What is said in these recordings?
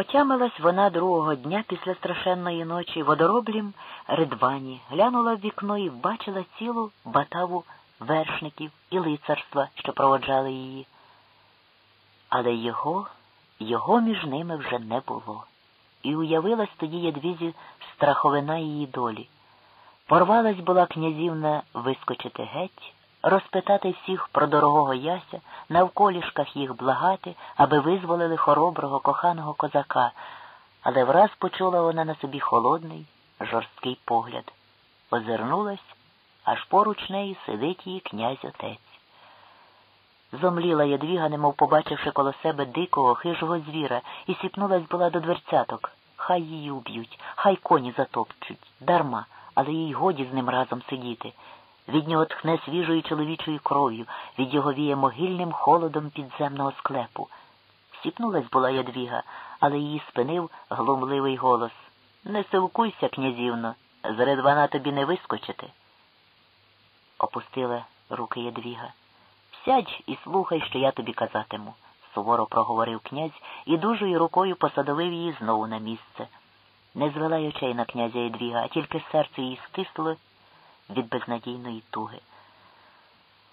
Отямилась вона другого дня після страшенної ночі в одороблім ридвані, глянула в вікно і бачила цілу батаву вершників і лицарства, що проводжали її. Але його, його між ними вже не було. І уявилась тоді ядвізі страховина її долі. Порвалась була князівна вискочити геть, розпитати всіх про дорогого яся, навколішках їх благати, аби визволили хороброго, коханого козака, але враз почула вона на собі холодний, жорсткий погляд. Озирнулась, аж поруч неї сидить її князь отець. Зомліла ядвіга, немов побачивши коло себе дикого, хижого звіра, і сіпнулась була до дверцяток. Хай її уб'ють, хай коні затопчуть, дарма, але їй годі з ним разом сидіти. Від нього тхне свіжою чоловічою кров'ю, від його віє могильним холодом підземного склепу. Сіпнулась була ядвіга, але її спинив глумливий голос. Не силкуйся, князівно, з редвана тобі не вискочити. Опустила руки ядвіга. Сядь і слухай, що я тобі казатиму, суворо проговорив князь і дужою рукою посадовив її знову на місце. Не звела й очей на князя Єдвіга, а тільки серце її стисло від безнадійної туги.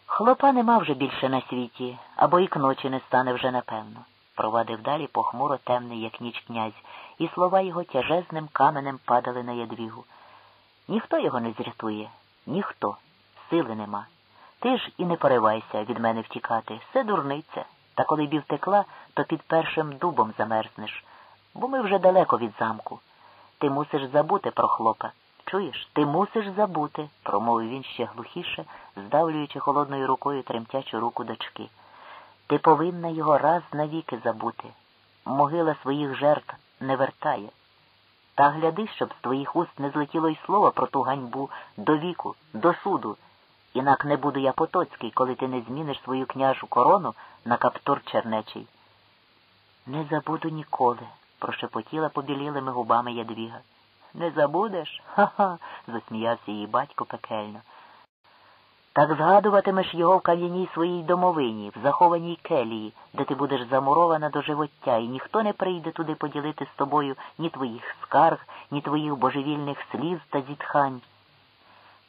Хлопа нема вже більше на світі, або і к ночі не стане вже напевно, провадив далі похмуро темний, як ніч князь, і слова його тяжезним каменем падали на ядвігу. Ніхто його не зрятує, ніхто, сили нема. Ти ж і не поривайся від мене втікати, все дурниця. Та коли б втекла, то під першим дубом замерзнеш, бо ми вже далеко від замку. Ти мусиш забути про хлопа. Чуєш, ти мусиш забути, промовив він ще глухіше, здавлюючи холодною рукою тремтячу руку дочки. Ти повинна його раз навіки забути. Могила своїх жертв не вертає. Та гляди, щоб з твоїх уст не злетіло й слова про ту ганьбу до віку, до суду. Інак не буду я потоцький, коли ти не зміниш свою княжу корону на каптур чернечий. Не забуду ніколи, прошепотіла побілілими губами ядвіга. Не забудеш? Ха-ха, засміявся її батько пекельно. Так згадуватимеш його в кам'яній своїй домовині, в захованій келії, де ти будеш замурована до живоття, і ніхто не прийде туди поділити з тобою ні твоїх скарг, ні твоїх божевільних сліз та зітхань.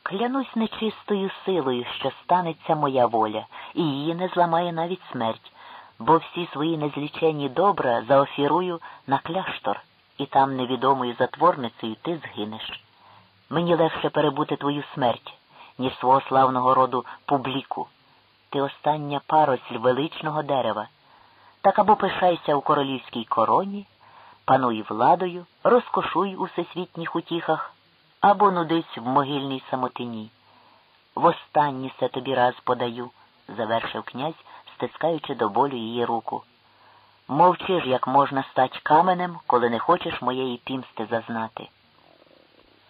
Клянусь нечистою силою, що станеться моя воля, і її не зламає навіть смерть, бо всі свої незлічені добра заофірую на кляштор, і там невідомою затворницею ти згинеш. Мені легше перебути твою смерть, ніж свого славного роду публіку. Ти остання паросль величного дерева. Так або пишайся у королівській короні, пануй владою, розкошуй у всесвітніх утіхах або нудись в могильній самотині. Востаннє се тобі раз подаю, завершив князь, стискаючи до болю її руку. Мовчи ж, як можна стать каменем, коли не хочеш моєї пімсти зазнати.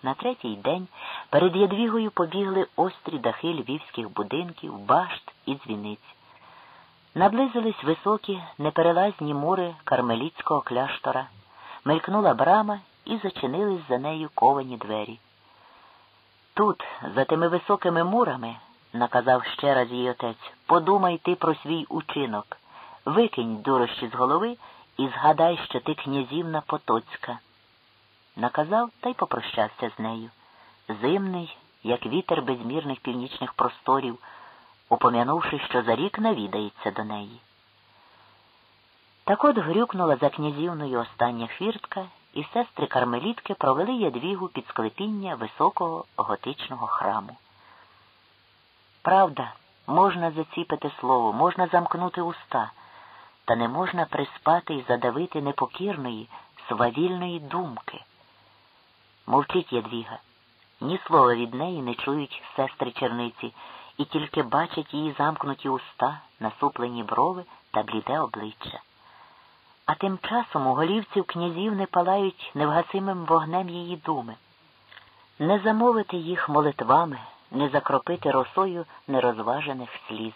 На третій день перед ядвігою побігли острі дахи львівських будинків, башт і дзвіниць. Наблизились високі, неперелазні мури кармеліцького кляштора, мелькнула брама і зачинились за нею ковані двері. Тут, за тими високими мурами, наказав ще раз її отець, подумай ти про свій учинок, викинь дурощі з голови і згадай, що ти князівна Потоцька. Наказав та й попрощався з нею. Зимний, як вітер безмірних північних просторів, упомянувши, що за рік навідається до неї. Так от грюкнула за князівною остання фіртка, і сестри кармелітки провели ядвігу під склепіння високого готичного храму. Правда, можна заціпити слово, можна замкнути уста, та не можна приспати і задавити непокірної, свавільної думки. Мовчить ядвіга. Ні слова від неї не чують сестри черниці і тільки бачать її замкнуті уста, насуплені брови та бліде обличчя. А тим часом у голівців князів не палають невгасимим вогнем її думи, не замовити їх молитвами, не закропити росою нерозважених сліз.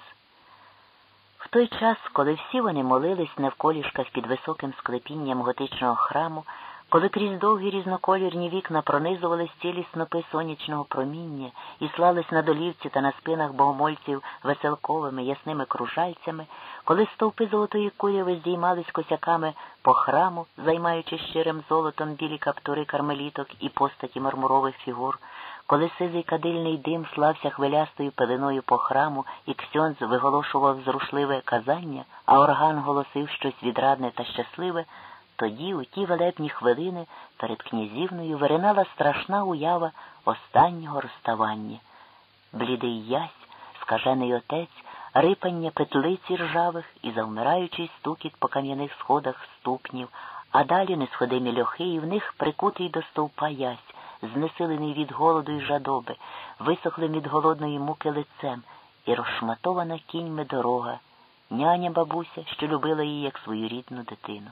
Той час, коли всі вони молились навколішках під високим склепінням готичного храму, коли крізь довгі різноколірні вікна пронизувались цілі снопи сонячного проміння і слались на долівці та на спинах богомольців веселковими ясними кружальцями, коли стовпи золотої куєви здіймались косяками по храму, займаючи щирим золотом білі каптури кармеліток і постаті мармурових фігур, коли сизий кадильний дим слався хвилястою пеленою по храму, і Ксьонз виголошував зрушливе казання, а орган голосив щось відрадне та щасливе. Тоді, у ті велебні хвилини, перед князівною виринала страшна уява останнього розставання. Блідий ясь, скажений отець, рипання петлиці ржавих і завмираючий стукіт по кам'яних сходах ступнів, а далі несходимі льохи, і в них прикутий до стовпа ясь, знесилений від голоду й жадоби, висохлим від голодної муки лицем, і розшматована кіньми дорога, няня бабуся, що любила її як свою рідну дитину.